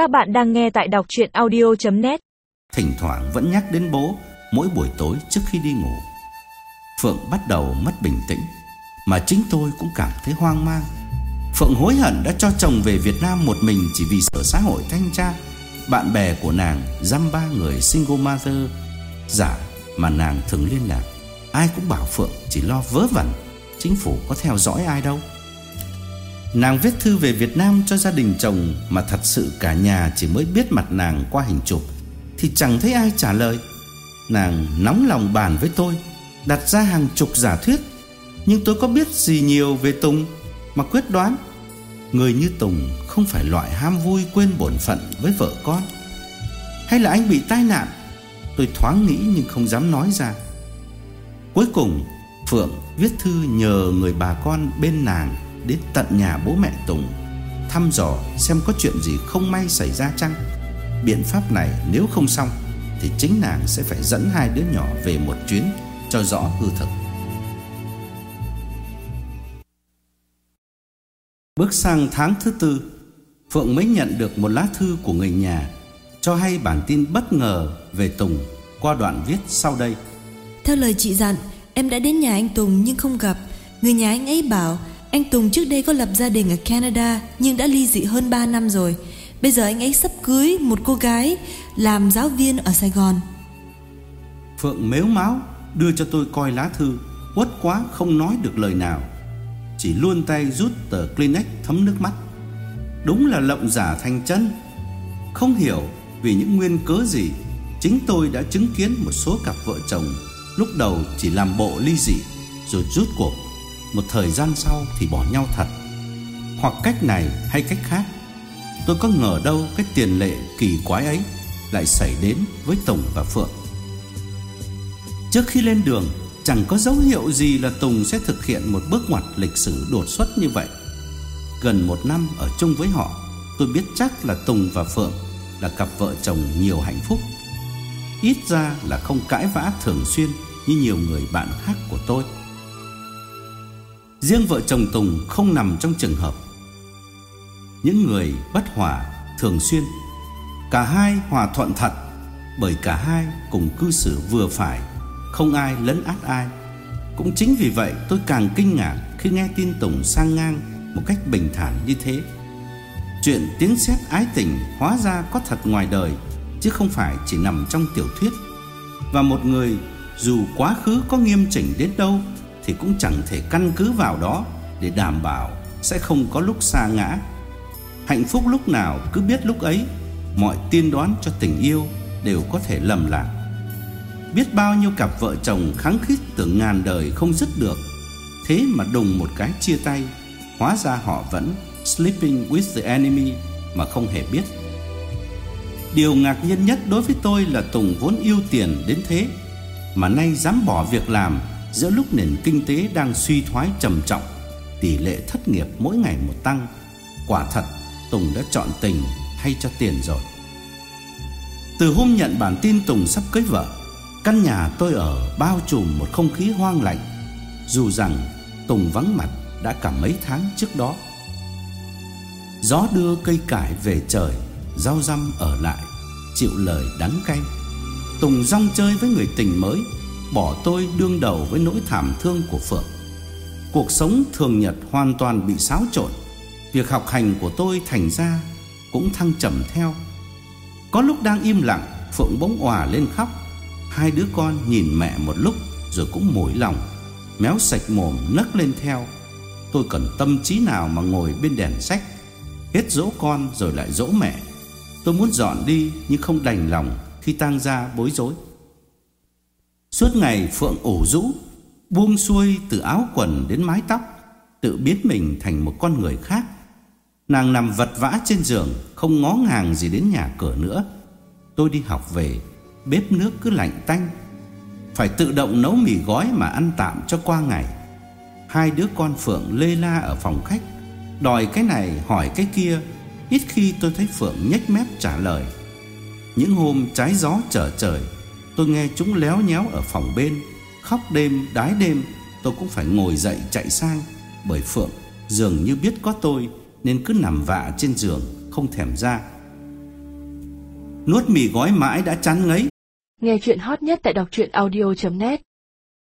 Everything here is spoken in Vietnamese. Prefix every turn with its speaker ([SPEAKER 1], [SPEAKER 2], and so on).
[SPEAKER 1] Các bạn đang nghe tại đọc chuyện audio.net
[SPEAKER 2] Thỉnh thoảng vẫn nhắc đến bố mỗi buổi tối trước khi đi ngủ. Phượng bắt đầu mất bình tĩnh, mà chính tôi cũng cảm thấy hoang mang. Phượng hối hận đã cho chồng về Việt Nam một mình chỉ vì sợ xã hội thanh tra. Bạn bè của nàng dăm ba người single mother giả mà nàng thường liên lạc. Ai cũng bảo Phượng chỉ lo vớ vẩn, chính phủ có theo dõi ai đâu. Nàng viết thư về Việt Nam cho gia đình chồng mà thật sự cả nhà chỉ mới biết mặt nàng qua hình chụp thì chẳng thấy ai trả lời. Nàng nóng lòng bàn với tôi, đặt ra hàng chục giả thuyết, nhưng tôi có biết gì nhiều về Tùng mà quyết đoán người như Tùng không phải loại ham vui quên bổn phận với vợ con. Hay là anh bị tai nạn? Tôi thoáng nghĩ nhưng không dám nói ra. Cuối cùng, Phượng viết thư nhờ người bà con bên nàng đến tận nhà bố mẹ Tùng thăm dò xem có chuyện gì không may xảy ra chăng. Biện pháp này nếu không xong thì chính nàng sẽ phải dẫn hai đứa nhỏ về một chuyến cho rõ hư thực. Bước sang tháng thứ tư, Phượng mới nhận được một lá thư của người nhà cho hay bản tin bất ngờ về Tùng qua đoạn viết sau đây.
[SPEAKER 3] Theo lời chị dặn, em đã đến nhà anh Tùng nhưng không gặp. Người nhà anh ấy bảo anh Tùng trước đây có lập gia đình ở Canada nhưng đã ly dị hơn 3 năm rồi. Bây giờ anh ấy sắp cưới một cô gái làm giáo viên ở Sài Gòn.
[SPEAKER 2] Phượng mếu máo đưa cho tôi coi lá thư, uất quá không nói được lời nào. Chỉ luôn tay rút tờ Kleenex thấm nước mắt. Đúng là lộng giả thành chân. Không hiểu vì những nguyên cớ gì, chính tôi đã chứng kiến một số cặp vợ chồng lúc đầu chỉ làm bộ ly dị rồi rút cuộc một thời gian sau thì bỏ nhau thật. Hoặc cách này hay cách khác, tôi có ngờ đâu cái tiền lệ kỳ quái ấy lại xảy đến với Tùng và Phượng. Trước khi lên đường, chẳng có dấu hiệu gì là Tùng sẽ thực hiện một bước ngoặt lịch sử đột xuất như vậy. Gần một năm ở chung với họ, tôi biết chắc là Tùng và Phượng là cặp vợ chồng nhiều hạnh phúc. Ít ra là không cãi vã thường xuyên như nhiều người bạn khác của tôi. Riêng vợ chồng Tùng không nằm trong trường hợp. Những người bất hòa thường xuyên, Cả hai hòa thuận thật, Bởi cả hai cùng cư xử vừa phải, Không ai lấn át ai. Cũng chính vì vậy tôi càng kinh ngạc Khi nghe tin Tùng sang ngang Một cách bình thản như thế. Chuyện tiếng sét ái tình Hóa ra có thật ngoài đời, Chứ không phải chỉ nằm trong tiểu thuyết. Và một người dù quá khứ có nghiêm chỉnh đến đâu thì cũng chẳng thể căn cứ vào đó để đảm bảo sẽ không có lúc xa ngã. Hạnh phúc lúc nào cứ biết lúc ấy, mọi tiên đoán cho tình yêu đều có thể lầm lạc. Biết bao nhiêu cặp vợ chồng kháng khít tưởng ngàn đời không dứt được, thế mà đùng một cái chia tay, hóa ra họ vẫn sleeping with the enemy mà không hề biết. Điều ngạc nhiên nhất đối với tôi là Tùng vốn yêu tiền đến thế mà nay dám bỏ việc làm giữa lúc nền kinh tế đang suy thoái trầm trọng, tỷ lệ thất nghiệp mỗi ngày một tăng, quả thật Tùng đã chọn tình thay cho tiền rồi. Từ hôm nhận bản tin Tùng sắp cưới vợ, căn nhà tôi ở bao trùm một không khí hoang lạnh, dù rằng Tùng vắng mặt đã cả mấy tháng trước đó. Gió đưa cây cải về trời, rau răm ở lại, chịu lời đắng cay. Tùng rong chơi với người tình mới bỏ tôi đương đầu với nỗi thảm thương của Phượng. Cuộc sống thường nhật hoàn toàn bị xáo trộn, việc học hành của tôi thành ra cũng thăng trầm theo. Có lúc đang im lặng, Phượng bỗng òa lên khóc. Hai đứa con nhìn mẹ một lúc rồi cũng mỏi lòng, méo sạch mồm nấc lên theo. Tôi cần tâm trí nào mà ngồi bên đèn sách, hết dỗ con rồi lại dỗ mẹ. Tôi muốn dọn đi nhưng không đành lòng khi tang gia bối rối. Suốt ngày Phượng ủ rũ, buông xuôi từ áo quần đến mái tóc, tự biến mình thành một con người khác. Nàng nằm vật vã trên giường, không ngó ngàng gì đến nhà cửa nữa. Tôi đi học về, bếp nước cứ lạnh tanh. Phải tự động nấu mì gói mà ăn tạm cho qua ngày. Hai đứa con Phượng lê la ở phòng khách, đòi cái này hỏi cái kia, ít khi tôi thấy Phượng nhếch mép trả lời. Những hôm trái gió trở trời, Tôi nghe chúng léo nhéo ở phòng bên. Khóc đêm, đái đêm, Tôi cũng phải ngồi dậy chạy sang. Bởi Phượng dường như biết có tôi, Nên cứ nằm vạ trên giường, Không thèm ra. Nuốt mì gói mãi đã chán ngấy.
[SPEAKER 4] Nghe chuyện hot nhất tại đọc truyện audio.net